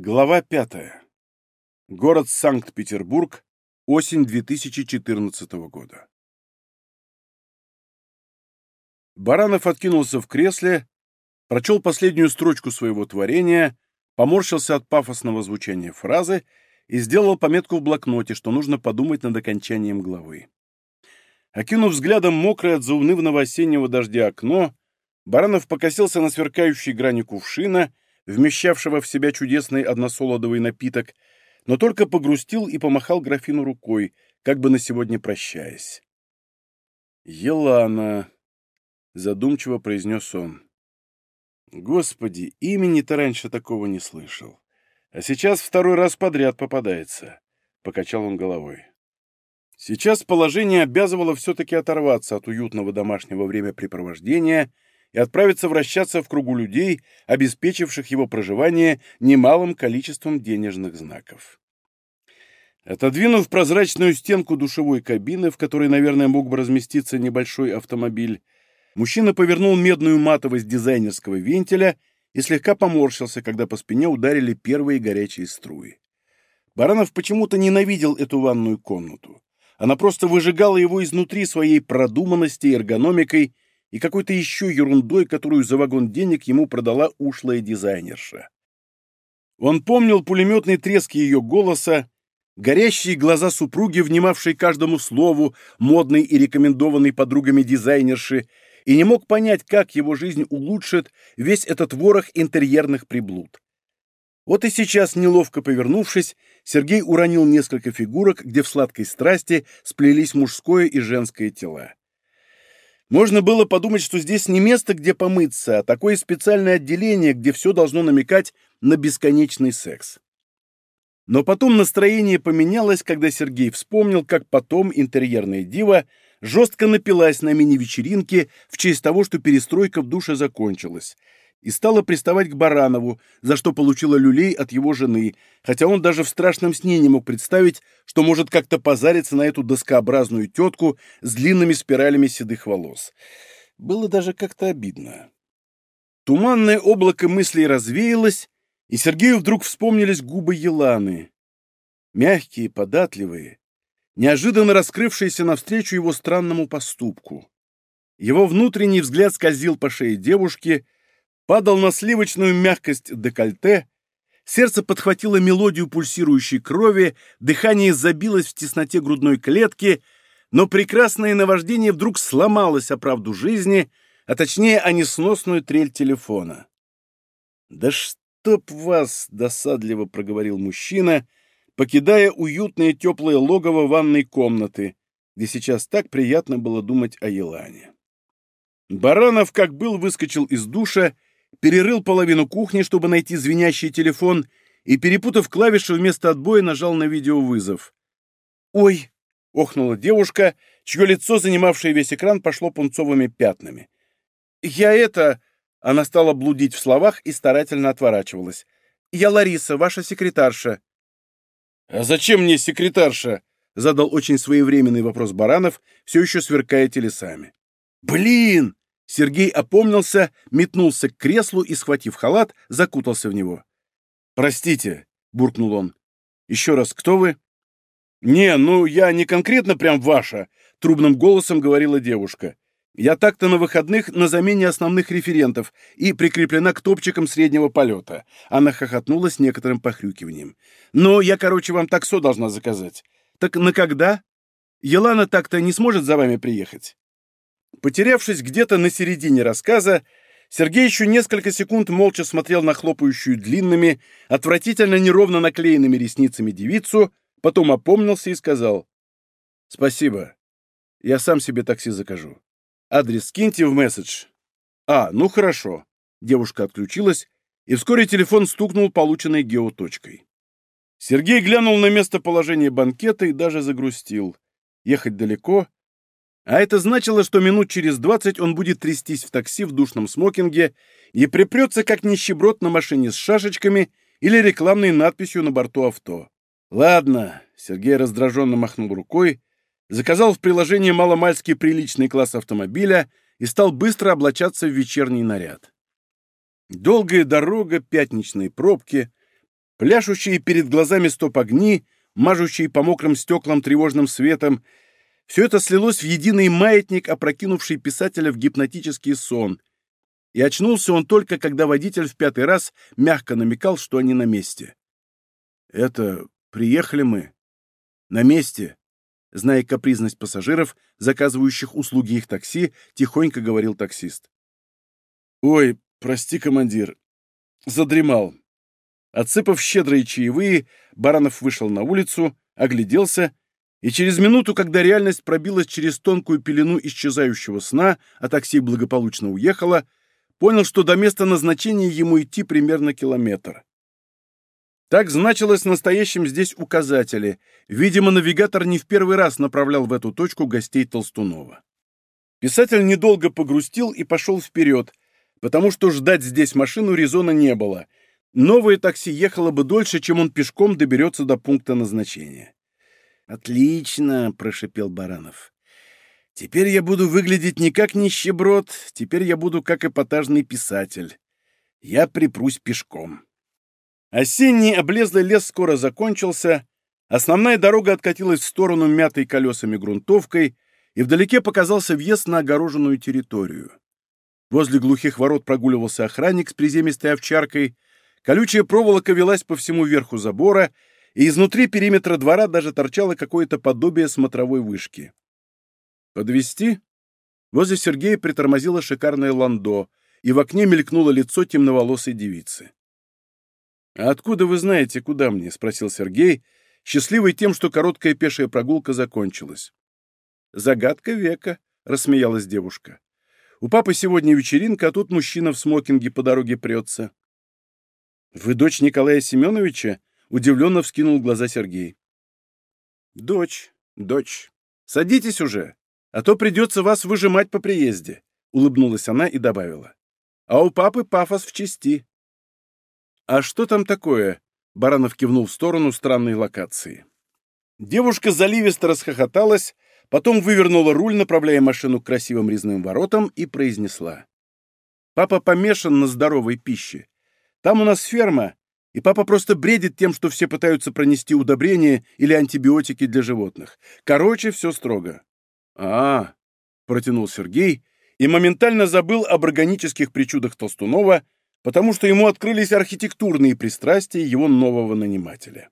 Глава пятая. Город Санкт-Петербург. Осень 2014 года. Баранов откинулся в кресле, прочел последнюю строчку своего творения, поморщился от пафосного звучания фразы и сделал пометку в блокноте, что нужно подумать над окончанием главы. Окинув взглядом мокрое от заунывного осеннего дождя окно, Баранов покосился на сверкающей грани кувшина — вмещавшего в себя чудесный односолодовый напиток, но только погрустил и помахал графину рукой, как бы на сегодня прощаясь. «Елана», — задумчиво произнес он. «Господи, имени-то раньше такого не слышал. А сейчас второй раз подряд попадается», — покачал он головой. Сейчас положение обязывало все-таки оторваться от уютного домашнего времяпрепровождения — и отправиться вращаться в кругу людей, обеспечивших его проживание немалым количеством денежных знаков. Отодвинув прозрачную стенку душевой кабины, в которой, наверное, мог бы разместиться небольшой автомобиль, мужчина повернул медную матовость дизайнерского вентиля и слегка поморщился, когда по спине ударили первые горячие струи. Баранов почему-то ненавидел эту ванную комнату. Она просто выжигала его изнутри своей продуманностью и эргономикой и какой-то еще ерундой, которую за вагон денег ему продала ушлая дизайнерша. Он помнил пулеметный треск ее голоса, горящие глаза супруги, внимавшей каждому слову, модной и рекомендованной подругами дизайнерши, и не мог понять, как его жизнь улучшит весь этот ворох интерьерных приблуд. Вот и сейчас, неловко повернувшись, Сергей уронил несколько фигурок, где в сладкой страсти сплелись мужское и женское тела. Можно было подумать, что здесь не место, где помыться, а такое специальное отделение, где все должно намекать на бесконечный секс. Но потом настроение поменялось, когда Сергей вспомнил, как потом интерьерная дива жестко напилась на мини-вечеринке в честь того, что перестройка в душе закончилась, и стала приставать к Баранову, за что получила люлей от его жены, хотя он даже в страшном сне не мог представить, что может как-то позариться на эту доскообразную тетку с длинными спиралями седых волос. Было даже как-то обидно. Туманное облако мыслей развеялось, и Сергею вдруг вспомнились губы Еланы. Мягкие, податливые, неожиданно раскрывшиеся навстречу его странному поступку. Его внутренний взгляд скользил по шее девушки — падал на сливочную мягкость декольте, сердце подхватило мелодию пульсирующей крови, дыхание забилось в тесноте грудной клетки, но прекрасное наваждение вдруг сломалось о правду жизни, а точнее о несносную трель телефона. «Да чтоб вас!» — досадливо проговорил мужчина, покидая уютное теплое логово ванной комнаты, где сейчас так приятно было думать о Елане. Баранов, как был, выскочил из душа перерыл половину кухни, чтобы найти звенящий телефон, и, перепутав клавиши, вместо отбоя нажал на видеовызов. «Ой!» — охнула девушка, чье лицо, занимавшее весь экран, пошло пунцовыми пятнами. «Я это...» — она стала блудить в словах и старательно отворачивалась. «Я Лариса, ваша секретарша». «А зачем мне секретарша?» — задал очень своевременный вопрос Баранов, все еще сверкая телесами. «Блин!» Сергей опомнился, метнулся к креслу и, схватив халат, закутался в него. «Простите», — буркнул он. «Еще раз, кто вы?» «Не, ну я не конкретно прям ваша», — трубным голосом говорила девушка. «Я так-то на выходных на замене основных референтов и прикреплена к топчикам среднего полета». Она хохотнула с некоторым похрюкиванием. «Но я, короче, вам таксо должна заказать. Так на когда? Елана так-то не сможет за вами приехать?» Потерявшись где-то на середине рассказа, Сергей еще несколько секунд молча смотрел на хлопающую длинными, отвратительно неровно наклеенными ресницами девицу, потом опомнился и сказал «Спасибо. Я сам себе такси закажу. Адрес скиньте в месседж». «А, ну хорошо». Девушка отключилась, и вскоре телефон стукнул полученной геоточкой. Сергей глянул на местоположение банкета и даже загрустил. Ехать далеко, а это значило, что минут через двадцать он будет трястись в такси в душном смокинге и припрется, как нищеброд на машине с шашечками или рекламной надписью на борту авто. Ладно, Сергей раздраженно махнул рукой, заказал в приложении маломальский приличный класс автомобиля и стал быстро облачаться в вечерний наряд. Долгая дорога, пятничные пробки, Пляшущие перед глазами стоп-огни, мажущие по мокрым стеклам тревожным светом — все это слилось в единый маятник, опрокинувший писателя в гипнотический сон. И очнулся он только, когда водитель в пятый раз мягко намекал, что они на месте. «Это... приехали мы. На месте», зная капризность пассажиров, заказывающих услуги их такси, тихонько говорил таксист. «Ой, прости, командир. Задремал». Отсыпав щедрые чаевые, Баранов вышел на улицу, огляделся и через минуту, когда реальность пробилась через тонкую пелену исчезающего сна, а такси благополучно уехало, понял, что до места назначения ему идти примерно километр. Так значилось настоящим здесь указателе. Видимо, навигатор не в первый раз направлял в эту точку гостей Толстунова. Писатель недолго погрустил и пошел вперед, потому что ждать здесь машину резона не было. Новое такси ехало бы дольше, чем он пешком доберется до пункта назначения. «Отлично!» — прошипел Баранов. «Теперь я буду выглядеть не как нищеброд, теперь я буду как эпатажный писатель. Я припрусь пешком». Осенний облезлый лес скоро закончился, основная дорога откатилась в сторону мятой колесами грунтовкой, и вдалеке показался въезд на огороженную территорию. Возле глухих ворот прогуливался охранник с приземистой овчаркой, колючая проволока велась по всему верху забора, и изнутри периметра двора даже торчало какое-то подобие смотровой вышки. «Подвести?» Возле Сергея притормозило шикарное ландо, и в окне мелькнуло лицо темноволосой девицы. «А откуда вы знаете, куда мне?» — спросил Сергей, счастливый тем, что короткая пешая прогулка закончилась. «Загадка века», — рассмеялась девушка. «У папы сегодня вечеринка, а тут мужчина в смокинге по дороге прется». «Вы дочь Николая Семеновича?» Удивленно вскинул глаза Сергей. «Дочь, дочь, садитесь уже, а то придется вас выжимать по приезде», — улыбнулась она и добавила. «А у папы пафос в чести». «А что там такое?» — Баранов кивнул в сторону странной локации. Девушка заливисто расхохоталась, потом вывернула руль, направляя машину к красивым резным воротам, и произнесла. «Папа помешан на здоровой пище. Там у нас ферма, и папа просто бредит тем, что все пытаются пронести удобрения или антибиотики для животных. Короче, все строго. а, -а, -а протянул Сергей и моментально забыл об органических причудах Толстунова, потому что ему открылись архитектурные пристрастия его нового нанимателя.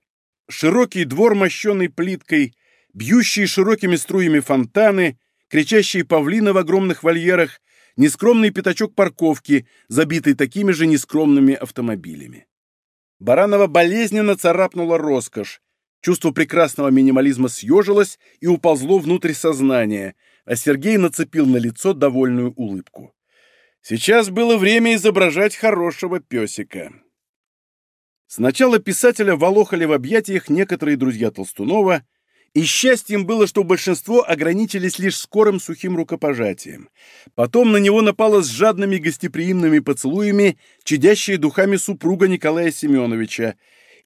Широкий двор, мощенный плиткой, бьющие широкими струями фонтаны, кричащие павлины в огромных вольерах, нескромный пятачок парковки, забитый такими же нескромными автомобилями. Баранова болезненно царапнула роскошь. Чувство прекрасного минимализма съежилось и уползло внутрь сознания, а Сергей нацепил на лицо довольную улыбку. Сейчас было время изображать хорошего песика. Сначала писателя волохали в объятиях некоторые друзья Толстунова, и счастьем было, что большинство ограничились лишь скорым сухим рукопожатием. Потом на него напала с жадными гостеприимными поцелуями чадящая духами супруга Николая Семеновича.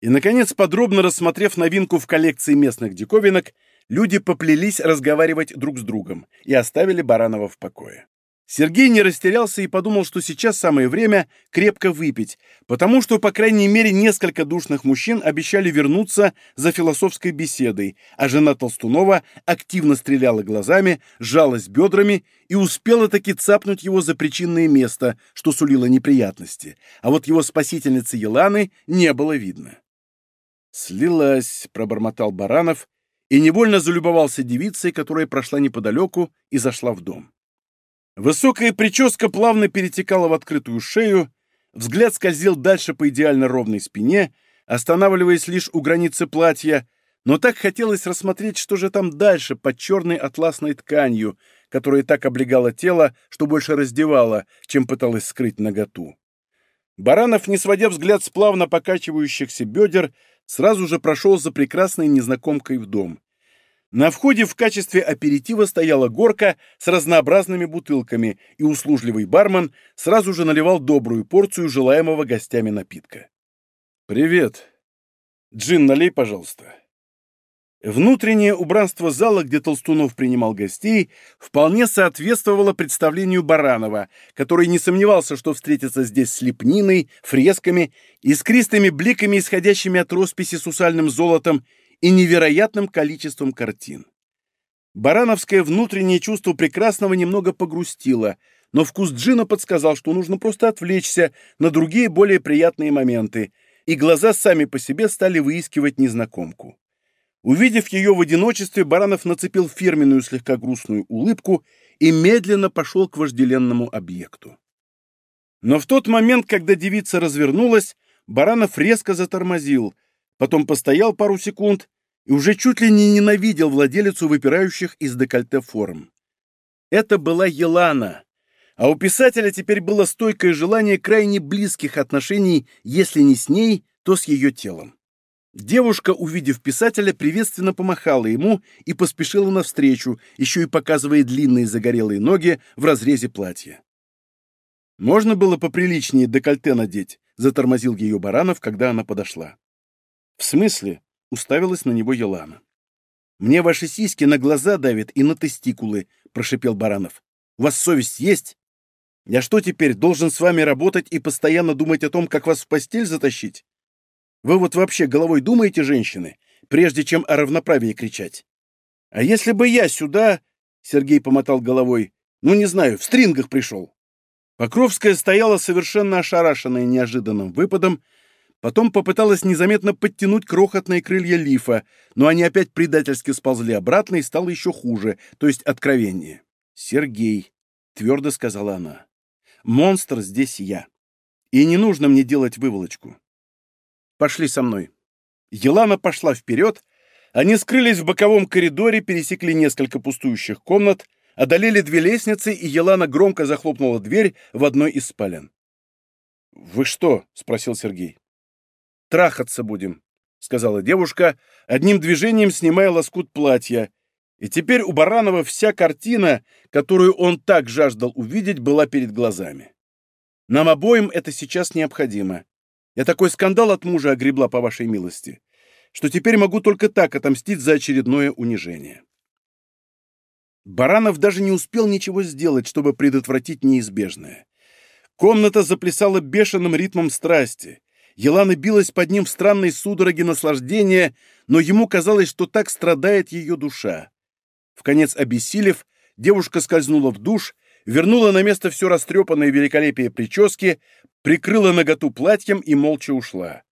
И, наконец, подробно рассмотрев новинку в коллекции местных диковинок, люди поплелись разговаривать друг с другом и оставили Баранова в покое. Сергей не растерялся и подумал, что сейчас самое время крепко выпить, потому что, по крайней мере, несколько душных мужчин обещали вернуться за философской беседой, а жена Толстунова активно стреляла глазами, сжалась бедрами и успела таки цапнуть его за причинное место, что сулило неприятности, а вот его спасительницы Еланы не было видно. «Слилась», — пробормотал Баранов и невольно залюбовался девицей, которая прошла неподалеку и зашла в дом. Высокая прическа плавно перетекала в открытую шею, взгляд скользил дальше по идеально ровной спине, останавливаясь лишь у границы платья, но так хотелось рассмотреть, что же там дальше под черной атласной тканью, которая так облегала тело, что больше раздевала, чем пыталась скрыть наготу. Баранов, не сводя взгляд с плавно покачивающихся бедер, сразу же прошел за прекрасной незнакомкой в дом. На входе в качестве аперитива стояла горка с разнообразными бутылками, и услужливый бармен сразу же наливал добрую порцию желаемого гостями напитка. «Привет. Джин налей, пожалуйста». Внутреннее убранство зала, где Толстунов принимал гостей, вполне соответствовало представлению Баранова, который не сомневался, что встретится здесь с лепниной, фресками, искристыми бликами, исходящими от росписи сусальным золотом и невероятным количеством картин. Барановское внутреннее чувство прекрасного немного погрустило, но вкус джина подсказал, что нужно просто отвлечься на другие более приятные моменты, и глаза сами по себе стали выискивать незнакомку. Увидев ее в одиночестве, Баранов нацепил фирменную слегка грустную улыбку и медленно пошел к вожделенному объекту. Но в тот момент, когда девица развернулась, Баранов резко затормозил, потом постоял пару секунд и уже чуть ли не ненавидел владелицу выпирающих из декольте форм. Это была Елана, а у писателя теперь было стойкое желание крайне близких отношений, если не с ней, то с ее телом. Девушка, увидев писателя, приветственно помахала ему и поспешила навстречу, еще и показывая длинные загорелые ноги в разрезе платья. «Можно было поприличнее декольте надеть», — затормозил ее Баранов, когда она подошла. «В смысле?» — уставилась на него Елана. «Мне ваши сиськи на глаза давят и на тестикулы», — прошипел Баранов. «У вас совесть есть? Я что теперь, должен с вами работать и постоянно думать о том, как вас в постель затащить? Вы вот вообще головой думаете, женщины, прежде чем о равноправии кричать? А если бы я сюда, — Сергей помотал головой, — ну, не знаю, в стрингах пришел. Покровская стояла совершенно ошарашенная неожиданным выпадом, потом попыталась незаметно подтянуть крохотные крылья лифа, но они опять предательски сползли обратно и стало еще хуже, то есть откровение. «Сергей», — твердо сказала она, — «монстр здесь я. И не нужно мне делать выволочку. Пошли со мной». Елана пошла вперед, они скрылись в боковом коридоре, пересекли несколько пустующих комнат, одолели две лестницы, и Елана громко захлопнула дверь в одной из спален. «Вы что?» — спросил Сергей. «Трахаться будем», — сказала девушка, одним движением снимая лоскут платья. И теперь у Баранова вся картина, которую он так жаждал увидеть, была перед глазами. Нам обоим это сейчас необходимо. Я такой скандал от мужа огребла, по вашей милости, что теперь могу только так отомстить за очередное унижение. Баранов даже не успел ничего сделать, чтобы предотвратить неизбежное. Комната заплясала бешеным ритмом страсти. Елана билась под ним в странной судороге наслаждения, но ему казалось, что так страдает ее душа. В конец обессилев, девушка скользнула в душ, вернула на место все растрепанное великолепие прически, прикрыла наготу платьем и молча ушла.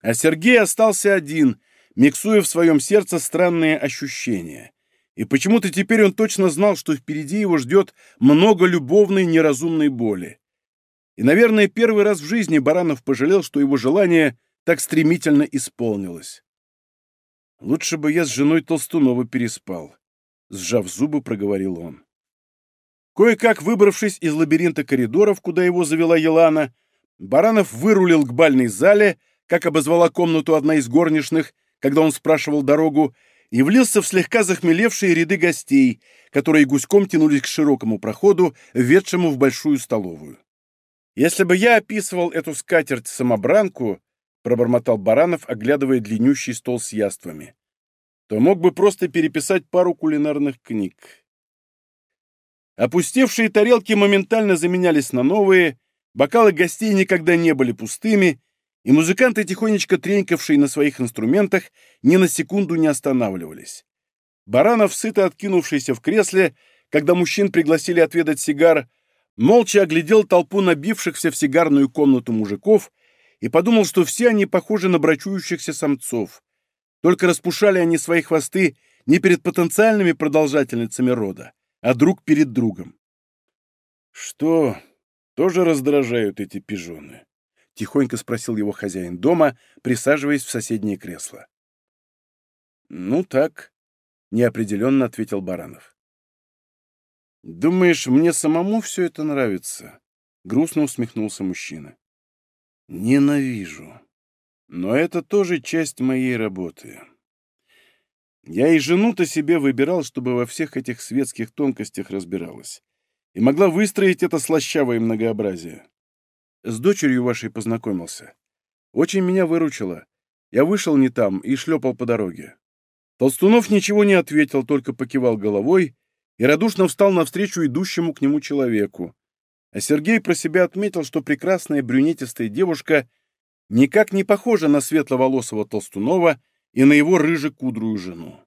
А Сергей остался один, миксуя в своем сердце странные ощущения. И почему-то теперь он точно знал, что впереди его ждет много любовной неразумной боли. И, наверное, первый раз в жизни Баранов пожалел, что его желание так стремительно исполнилось. «Лучше бы я с женой Толстунова переспал», — сжав зубы, проговорил он. Кое-как выбравшись из лабиринта коридоров, куда его завела Елана, Баранов вырулил к бальной зале, как обозвала комнату одна из горничных, когда он спрашивал дорогу, и влился в слегка захмелевшие ряды гостей, которые гуськом тянулись к широкому проходу, ведшему в большую столовую. «Если бы я описывал эту скатерть-самобранку», — пробормотал Баранов, оглядывая длиннющий стол с яствами, то мог бы просто переписать пару кулинарных книг. Опустевшие тарелки моментально заменялись на новые, бокалы гостей никогда не были пустыми, и музыканты, тихонечко тренькавшие на своих инструментах, ни на секунду не останавливались. Баранов, сыто откинувшийся в кресле, когда мужчин пригласили отведать сигар, молча оглядел толпу набившихся в сигарную комнату мужиков и подумал, что все они похожи на брачующихся самцов. Только распушали они свои хвосты не перед потенциальными продолжательницами рода, а друг перед другом. «Что, тоже раздражают эти пижоны?» — тихонько спросил его хозяин дома, присаживаясь в соседнее кресло. «Ну так», — неопределенно ответил Баранов. «Думаешь, мне самому все это нравится?» — грустно усмехнулся мужчина. «Ненавижу. Но это тоже часть моей работы. Я и жену-то себе выбирал, чтобы во всех этих светских тонкостях разбиралась. И могла выстроить это слащавое многообразие. С дочерью вашей познакомился. Очень меня выручила. Я вышел не там и шлепал по дороге. Толстунов ничего не ответил, только покивал головой и радушно встал навстречу идущему к нему человеку. А Сергей про себя отметил, что прекрасная брюнетистая девушка никак не похожа на светловолосого Толстунова и на его рыжекудрую жену.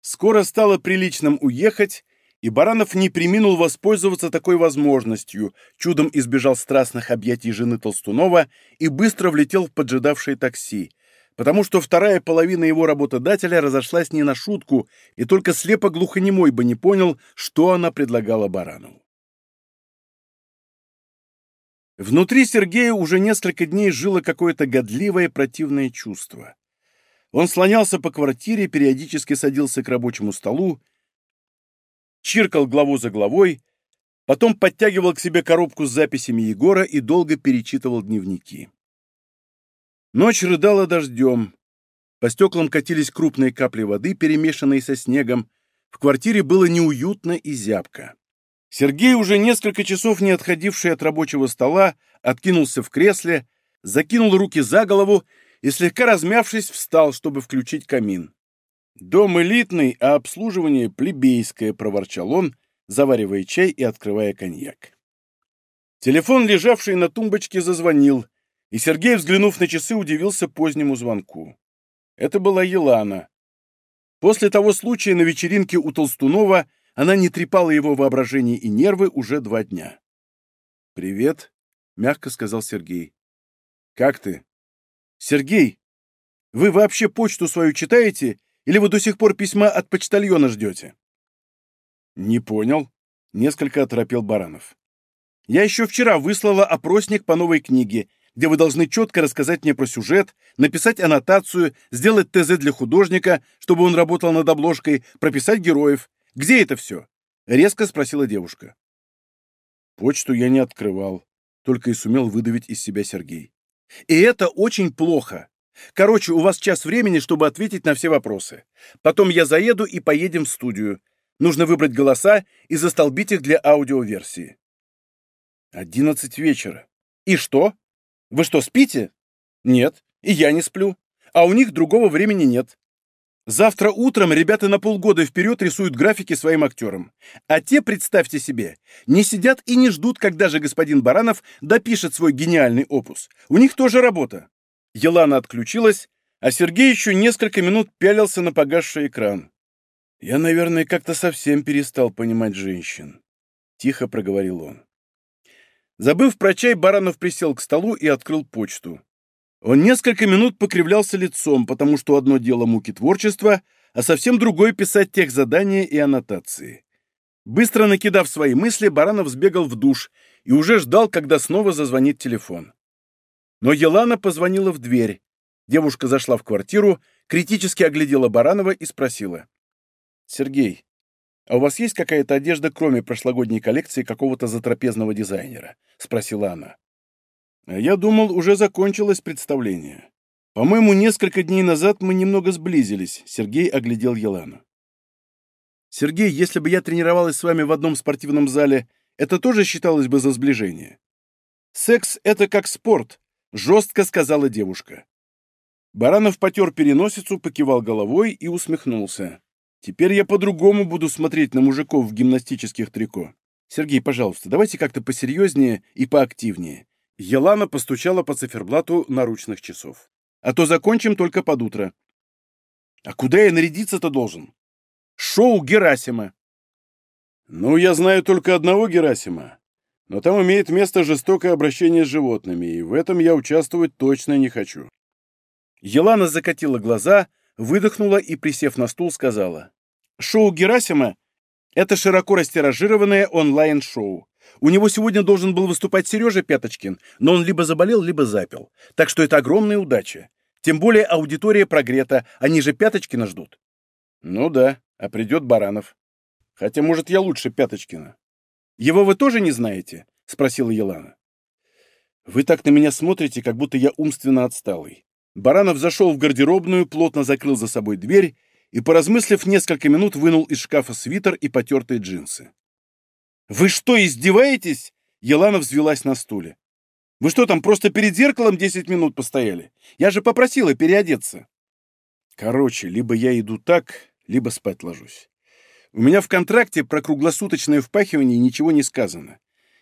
Скоро стало приличным уехать, и Баранов не приминул воспользоваться такой возможностью, чудом избежал страстных объятий жены Толстунова и быстро влетел в поджидавшее такси, потому что вторая половина его работодателя разошлась не на шутку, и только слепо-глухонемой бы не понял, что она предлагала Баранову. Внутри Сергея уже несколько дней жило какое-то годливое противное чувство. Он слонялся по квартире, периодически садился к рабочему столу, чиркал главу за главой, потом подтягивал к себе коробку с записями Егора и долго перечитывал дневники. Ночь рыдала дождем. По стеклам катились крупные капли воды, перемешанные со снегом. В квартире было неуютно и зябко. Сергей, уже несколько часов не отходивший от рабочего стола, откинулся в кресле, закинул руки за голову и, слегка размявшись, встал, чтобы включить камин. «Дом элитный, а обслуживание плебейское», — проворчал он, заваривая чай и открывая коньяк. Телефон, лежавший на тумбочке, зазвонил, и Сергей, взглянув на часы, удивился позднему звонку. Это была Елана. После того случая на вечеринке у Толстунова она не трепала его воображение и нервы уже два дня. «Привет», — мягко сказал Сергей. «Как ты?» «Сергей, вы вообще почту свою читаете, или вы до сих пор письма от почтальона ждете?» «Не понял», — несколько оторопел Баранов. «Я еще вчера выслала опросник по новой книге, где вы должны четко рассказать мне про сюжет, написать аннотацию, сделать ТЗ для художника, чтобы он работал над обложкой, прописать героев. Где это все?» — резко спросила девушка. Почту я не открывал, только и сумел выдавить из себя Сергей. И это очень плохо. Короче, у вас час времени, чтобы ответить на все вопросы. Потом я заеду и поедем в студию. Нужно выбрать голоса и застолбить их для аудиоверсии. Одиннадцать вечера. И что? Вы что, спите? Нет, и я не сплю. А у них другого времени нет. Завтра утром ребята на полгода вперед рисуют графики своим актерам. А те, представьте себе, не сидят и не ждут, когда же господин Баранов допишет свой гениальный опус. У них тоже работа. Елана отключилась, а Сергей еще несколько минут пялился на погасший экран. «Я, наверное, как-то совсем перестал понимать женщин», — тихо проговорил он. Забыв про чай, Баранов присел к столу и открыл почту. Он несколько минут покривлялся лицом, потому что одно дело муки творчества, а совсем другое писать тех задания и аннотации. Быстро накидав свои мысли, Баранов сбегал в душ и уже ждал, когда снова зазвонит телефон. Но Елана позвонила в дверь. Девушка зашла в квартиру, критически оглядела Баранова и спросила. «Сергей, а у вас есть какая-то одежда, кроме прошлогодней коллекции какого-то затрапезного дизайнера?» — спросила она. Я думал, уже закончилось представление. По-моему, несколько дней назад мы немного сблизились. Сергей оглядел Елану. Сергей, если бы я тренировалась с вами в одном спортивном зале, это тоже считалось бы за сближение? Секс — это как спорт, жестко сказала девушка. Баранов потер переносицу, покивал головой и усмехнулся. Теперь я по-другому буду смотреть на мужиков в гимнастических трико. Сергей, пожалуйста, давайте как-то посерьезнее и поактивнее. Елана постучала по циферблату наручных часов. «А то закончим только под утро». «А куда я нарядиться-то должен?» «Шоу Герасима». «Ну, я знаю только одного Герасима. Но там имеет место жестокое обращение с животными, и в этом я участвовать точно не хочу». Елана закатила глаза, выдохнула и, присев на стул, сказала. «Шоу Герасима — это широко растиражированное онлайн-шоу. У него сегодня должен был выступать Сережа Пяточкин, но он либо заболел, либо запил. Так что это огромная удача. Тем более аудитория прогрета, они же Пяточкина ждут. Ну да, а придет Баранов. Хотя, может, я лучше Пяточкина. Его вы тоже не знаете? Спросила Елана. Вы так на меня смотрите, как будто я умственно отсталый. Баранов зашел в гардеробную, плотно закрыл за собой дверь и, поразмыслив несколько минут, вынул из шкафа свитер и потертые джинсы. «Вы что, издеваетесь?» Елана взвелась на стуле. «Вы что там, просто перед зеркалом десять минут постояли? Я же попросила переодеться». Короче, либо я иду так, либо спать ложусь. У меня в контракте про круглосуточное впахивание ничего не сказано.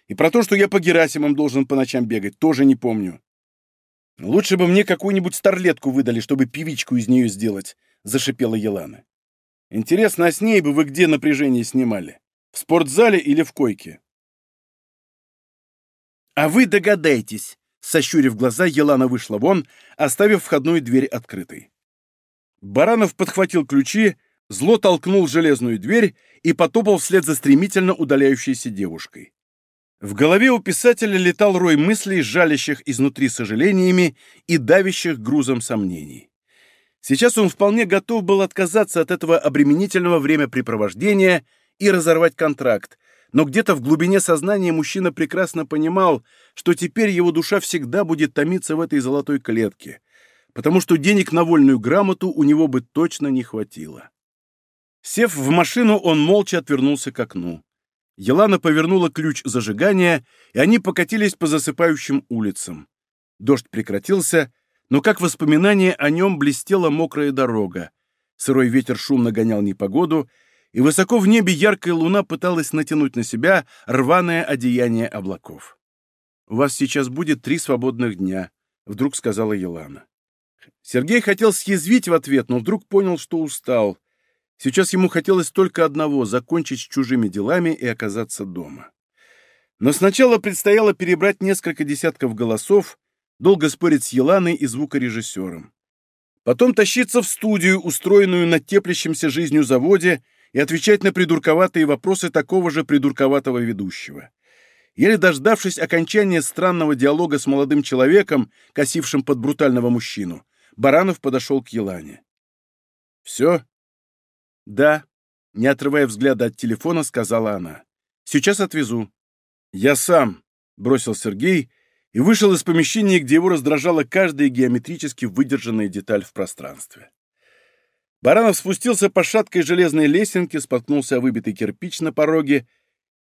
И про то, что я по Герасимам должен по ночам бегать, тоже не помню. Лучше бы мне какую-нибудь старлетку выдали, чтобы певичку из нее сделать, — зашипела Елана. Интересно, а с ней бы вы где напряжение снимали? В спортзале или в койке? А вы догадайтесь, сощурив глаза, Елана вышла вон, оставив входную дверь открытой. Баранов подхватил ключи, зло толкнул железную дверь и потопал вслед за стремительно удаляющейся девушкой. В голове у писателя летал рой мыслей, жалящих изнутри сожалениями и давящих грузом сомнений. Сейчас он вполне готов был отказаться от этого обременительного времяпрепровождения и разорвать контракт, но где-то в глубине сознания мужчина прекрасно понимал, что теперь его душа всегда будет томиться в этой золотой клетке, потому что денег на вольную грамоту у него бы точно не хватило. Сев в машину, он молча отвернулся к окну. Елана повернула ключ зажигания, и они покатились по засыпающим улицам. Дождь прекратился, но как воспоминание о нем блестела мокрая дорога. Сырой ветер шумно гонял непогоду, и высоко в небе яркая луна пыталась натянуть на себя рваное одеяние облаков. «У вас сейчас будет три свободных дня», — вдруг сказала Елана. Сергей хотел съязвить в ответ, но вдруг понял, что устал — Сейчас ему хотелось только одного — закончить с чужими делами и оказаться дома. Но сначала предстояло перебрать несколько десятков голосов, долго спорить с Еланой и звукорежиссером. Потом тащиться в студию, устроенную на теплящемся жизнью заводе, и отвечать на придурковатые вопросы такого же придурковатого ведущего. Еле дождавшись окончания странного диалога с молодым человеком, косившим под брутального мужчину, Баранов подошел к Елане. «Все?» «Да», — не отрывая взгляда от телефона, сказала она. «Сейчас отвезу». «Я сам», — бросил Сергей и вышел из помещения, где его раздражала каждая геометрически выдержанная деталь в пространстве. Баранов спустился по шаткой железной лесенке, споткнулся о выбитый кирпич на пороге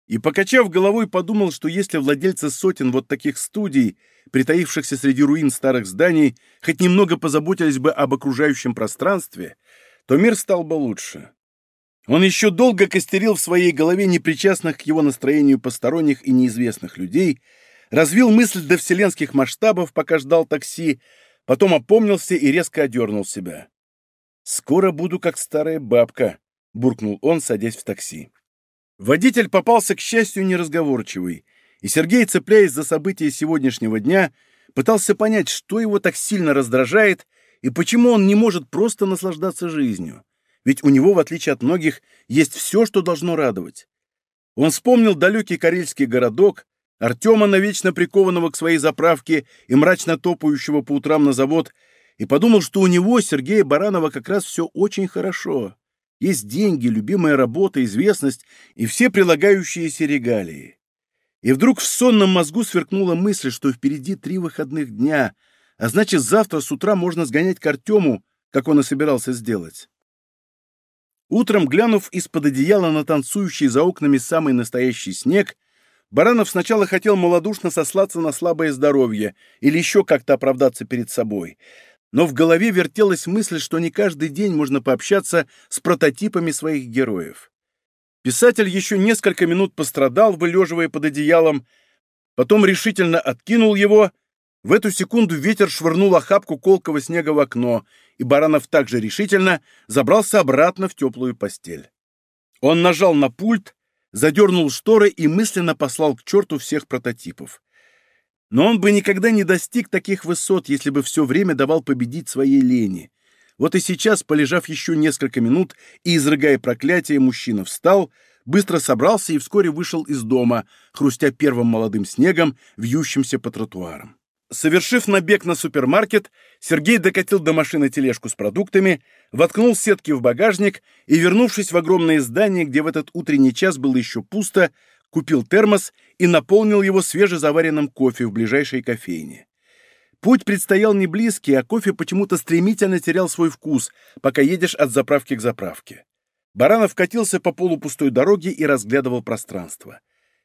и, покачав головой, подумал, что если владельцы сотен вот таких студий, притаившихся среди руин старых зданий, хоть немного позаботились бы об окружающем пространстве, то мир стал бы лучше. Он еще долго костерил в своей голове непричастных к его настроению посторонних и неизвестных людей, развил мысль до вселенских масштабов, пока ждал такси, потом опомнился и резко одернул себя. «Скоро буду как старая бабка», — буркнул он, садясь в такси. Водитель попался, к счастью, неразговорчивый, и Сергей, цепляясь за события сегодняшнего дня, пытался понять, что его так сильно раздражает и почему он не может просто наслаждаться жизнью ведь у него, в отличие от многих, есть все, что должно радовать. Он вспомнил далекий карельский городок, Артема, навечно прикованного к своей заправке и мрачно топающего по утрам на завод, и подумал, что у него, Сергея Баранова, как раз все очень хорошо. Есть деньги, любимая работа, известность и все прилагающиеся регалии. И вдруг в сонном мозгу сверкнула мысль, что впереди три выходных дня, а значит, завтра с утра можно сгонять к Артему, как он и собирался сделать. Утром, глянув из-под одеяла на танцующий за окнами самый настоящий снег, Баранов сначала хотел малодушно сослаться на слабое здоровье или еще как-то оправдаться перед собой, но в голове вертелась мысль, что не каждый день можно пообщаться с прототипами своих героев. Писатель еще несколько минут пострадал, вылеживая под одеялом, потом решительно откинул его — в эту секунду ветер швырнул охапку колкого снега в окно, и Баранов также решительно забрался обратно в теплую постель. Он нажал на пульт, задернул шторы и мысленно послал к черту всех прототипов. Но он бы никогда не достиг таких высот, если бы все время давал победить своей лени. Вот и сейчас, полежав еще несколько минут и изрыгая проклятие, мужчина встал, быстро собрался и вскоре вышел из дома, хрустя первым молодым снегом, вьющимся по тротуарам. Совершив набег на супермаркет, Сергей докатил до машины тележку с продуктами, воткнул сетки в багажник и, вернувшись в огромное здание, где в этот утренний час было еще пусто, купил термос и наполнил его свежезаваренным кофе в ближайшей кофейне. Путь предстоял не близкий, а кофе почему-то стремительно терял свой вкус, пока едешь от заправки к заправке. Баранов катился по полупустой дороге и разглядывал пространство.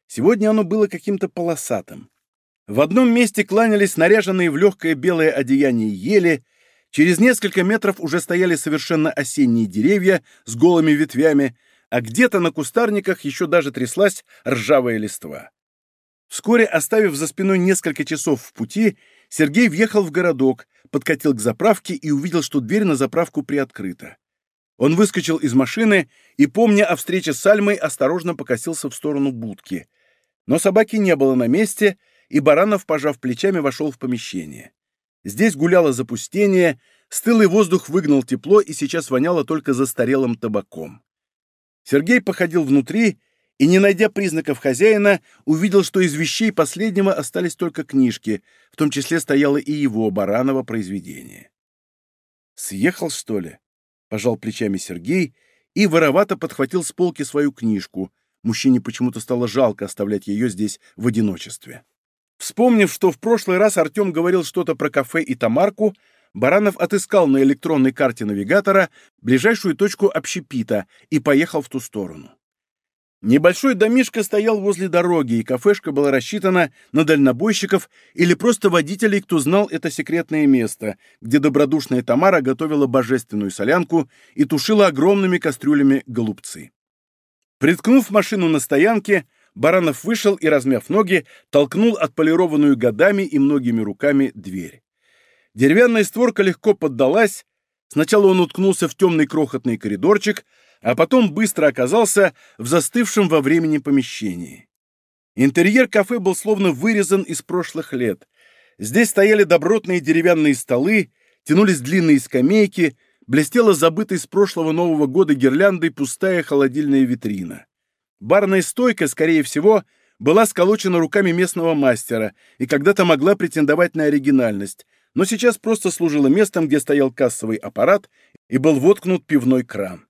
Сегодня оно было каким-то полосатым. В одном месте кланялись наряженные в легкое белое одеяние ели, Через несколько метров уже стояли совершенно осенние деревья с голыми ветвями, а где-то на кустарниках еще даже тряслась ржавая листва. Вскоре, оставив за спиной несколько часов в пути, Сергей въехал в городок, подкатил к заправке и увидел, что дверь на заправку приоткрыта. Он выскочил из машины и, помня о встрече с Альмой, осторожно покосился в сторону будки. Но собаки не было на месте, и Баранов, пожав плечами, вошел в помещение. Здесь гуляло запустение, стылый воздух выгнал тепло и сейчас воняло только застарелым табаком. Сергей походил внутри и, не найдя признаков хозяина, увидел, что из вещей последнего остались только книжки, в том числе стояло и его, Баранова, произведение. «Съехал, что ли?» пожал плечами Сергей и воровато подхватил с полки свою книжку. Мужчине почему-то стало жалко оставлять ее здесь в одиночестве. Вспомнив, что в прошлый раз Артем говорил что-то про кафе и Тамарку, Баранов отыскал на электронной карте навигатора ближайшую точку общепита и поехал в ту сторону. Небольшой домишко стоял возле дороги, и кафешка была рассчитана на дальнобойщиков или просто водителей, кто знал это секретное место, где добродушная Тамара готовила божественную солянку и тушила огромными кастрюлями голубцы. Приткнув машину на стоянке, Баранов вышел и, размяв ноги, толкнул отполированную годами и многими руками дверь. Деревянная створка легко поддалась. Сначала он уткнулся в темный крохотный коридорчик, а потом быстро оказался в застывшем во времени помещении. Интерьер кафе был словно вырезан из прошлых лет. Здесь стояли добротные деревянные столы, тянулись длинные скамейки, блестела забытой с прошлого Нового года гирляндой пустая холодильная витрина. Барная стойка, скорее всего, была сколочена руками местного мастера и когда-то могла претендовать на оригинальность, но сейчас просто служила местом, где стоял кассовый аппарат и был воткнут пивной кран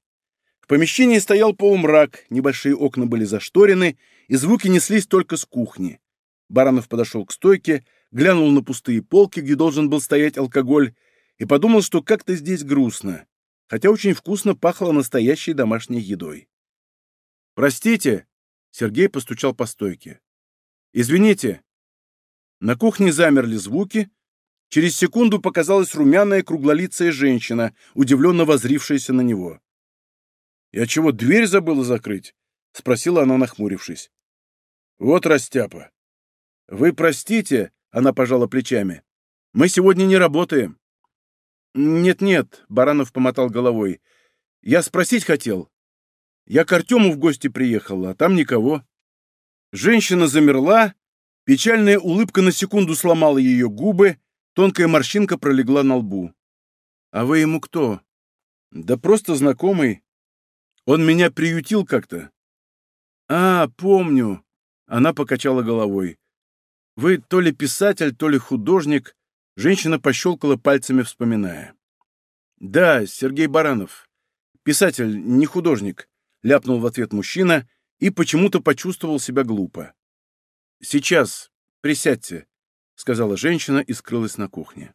помещении стоял полумрак, небольшие окна были зашторены, и звуки неслись только с кухни. Баранов подошел к стойке, глянул на пустые полки, где должен был стоять алкоголь, и подумал, что как-то здесь грустно, хотя очень вкусно пахло настоящей домашней едой. «Простите!» — Сергей постучал по стойке. «Извините!» На кухне замерли звуки. Через секунду показалась румяная круглолицая женщина, удивленно возрившаяся на него. «Я чего, дверь забыла закрыть?» — спросила она, нахмурившись. «Вот растяпа. Вы простите», — она пожала плечами. «Мы сегодня не работаем». «Нет-нет», — Баранов помотал головой. «Я спросить хотел. Я к Артему в гости приехал, а там никого». Женщина замерла, печальная улыбка на секунду сломала ее губы, тонкая морщинка пролегла на лбу. «А вы ему кто?» «Да просто знакомый. Он меня приютил как-то. А, помню. Она покачала головой. Вы то ли писатель, то ли художник. Женщина пощелкала пальцами, вспоминая. Да, Сергей Баранов. Писатель, не художник. Ляпнул в ответ мужчина и почему-то почувствовал себя глупо. Сейчас, присядьте, сказала женщина и скрылась на кухне.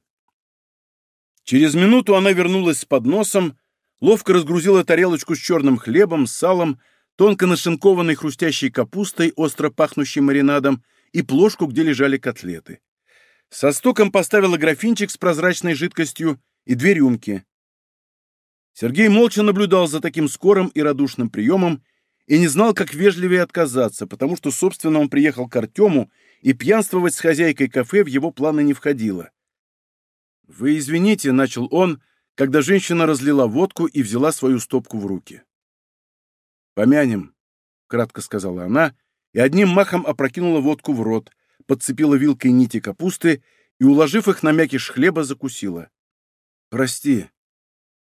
Через минуту она вернулась с подносом, ловко разгрузила тарелочку с черным хлебом, салом, тонко нашинкованной хрустящей капустой, остро пахнущей маринадом, и плошку, где лежали котлеты. Со стуком поставила графинчик с прозрачной жидкостью и две рюмки. Сергей молча наблюдал за таким скорым и радушным приемом и не знал, как вежливее отказаться, потому что, собственно, он приехал к Артему, и пьянствовать с хозяйкой кафе в его планы не входило. «Вы извините», — начал он, — когда женщина разлила водку и взяла свою стопку в руки. «Помянем», — кратко сказала она, и одним махом опрокинула водку в рот, подцепила вилкой нити капусты и, уложив их на мякиш хлеба, закусила. «Прости.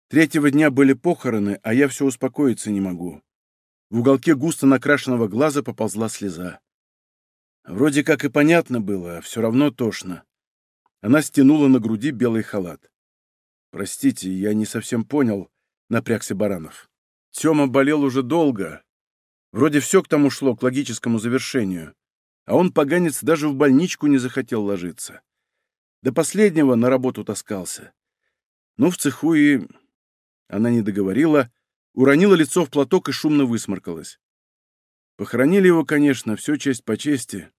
Третьего дня были похороны, а я все успокоиться не могу». В уголке густо накрашенного глаза поползла слеза. Вроде как и понятно было, а все равно тошно. Она стянула на груди белый халат. «Простите, я не совсем понял», — напрягся Баранов. Тёма болел уже долго. Вроде все к тому шло, к логическому завершению. А он, поганец, даже в больничку не захотел ложиться. До последнего на работу таскался. Ну, в цеху и... Она не договорила, уронила лицо в платок и шумно высморкалась. Похоронили его, конечно, все честь по чести.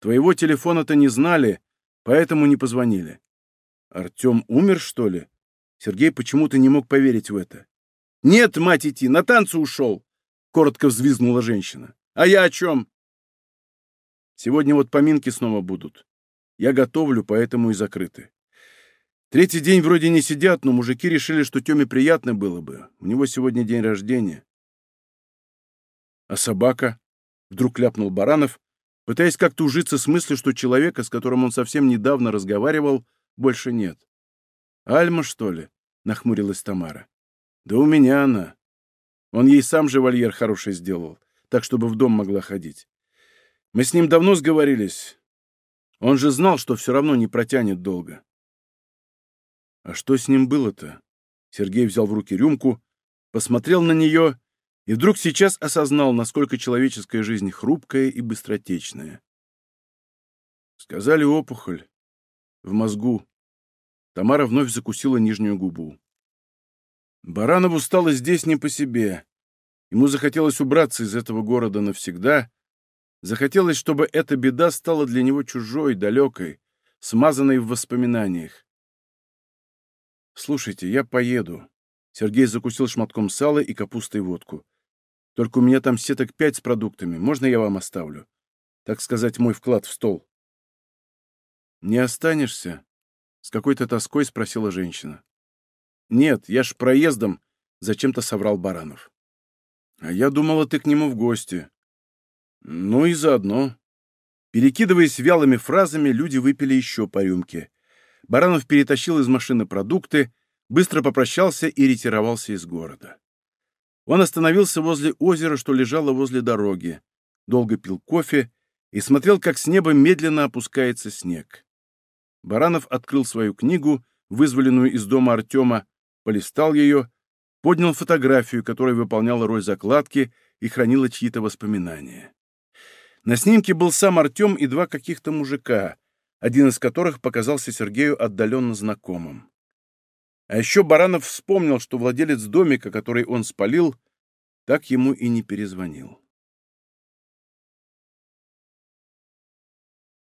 Твоего телефона-то не знали, поэтому не позвонили. Артем умер, что ли? Сергей почему-то не мог поверить в это. «Нет, мать идти, на танцы ушел!» — коротко взвизгнула женщина. «А я о чем?» «Сегодня вот поминки снова будут. Я готовлю, поэтому и закрыты. Третий день вроде не сидят, но мужики решили, что Теме приятно было бы. У него сегодня день рождения. А собака? Вдруг ляпнул Баранов, пытаясь как-то ужиться с мыслью, что человека, с которым он совсем недавно разговаривал, больше нет. «Альма, что ли?» — нахмурилась Тамара. «Да у меня она. Он ей сам же вольер хороший сделал, так, чтобы в дом могла ходить. Мы с ним давно сговорились. Он же знал, что все равно не протянет долго. А что с ним было-то? Сергей взял в руки рюмку, посмотрел на нее и вдруг сейчас осознал, насколько человеческая жизнь хрупкая и быстротечная. Сказали опухоль. В мозгу. Тамара вновь закусила нижнюю губу. Баранову стало здесь не по себе. Ему захотелось убраться из этого города навсегда. Захотелось, чтобы эта беда стала для него чужой, далекой, смазанной в воспоминаниях. «Слушайте, я поеду». Сергей закусил шматком сала и капустой водку. «Только у меня там сеток пять с продуктами. Можно я вам оставлю? Так сказать, мой вклад в стол». «Не останешься?» — с какой-то тоской спросила женщина. «Нет, я ж проездом», — зачем-то соврал Баранов. «А я думала, ты к нему в гости». «Ну и заодно». Перекидываясь вялыми фразами, люди выпили еще по рюмке. Баранов перетащил из машины продукты, быстро попрощался и ретировался из города. Он остановился возле озера, что лежало возле дороги, долго пил кофе и смотрел, как с неба медленно опускается снег. Баранов открыл свою книгу, вызволенную из дома Артема, полистал ее, поднял фотографию, которая выполняла роль закладки и хранила чьи-то воспоминания. На снимке был сам Артем и два каких-то мужика, один из которых показался Сергею отдаленно знакомым. А еще Баранов вспомнил, что владелец домика, который он спалил, так ему и не перезвонил.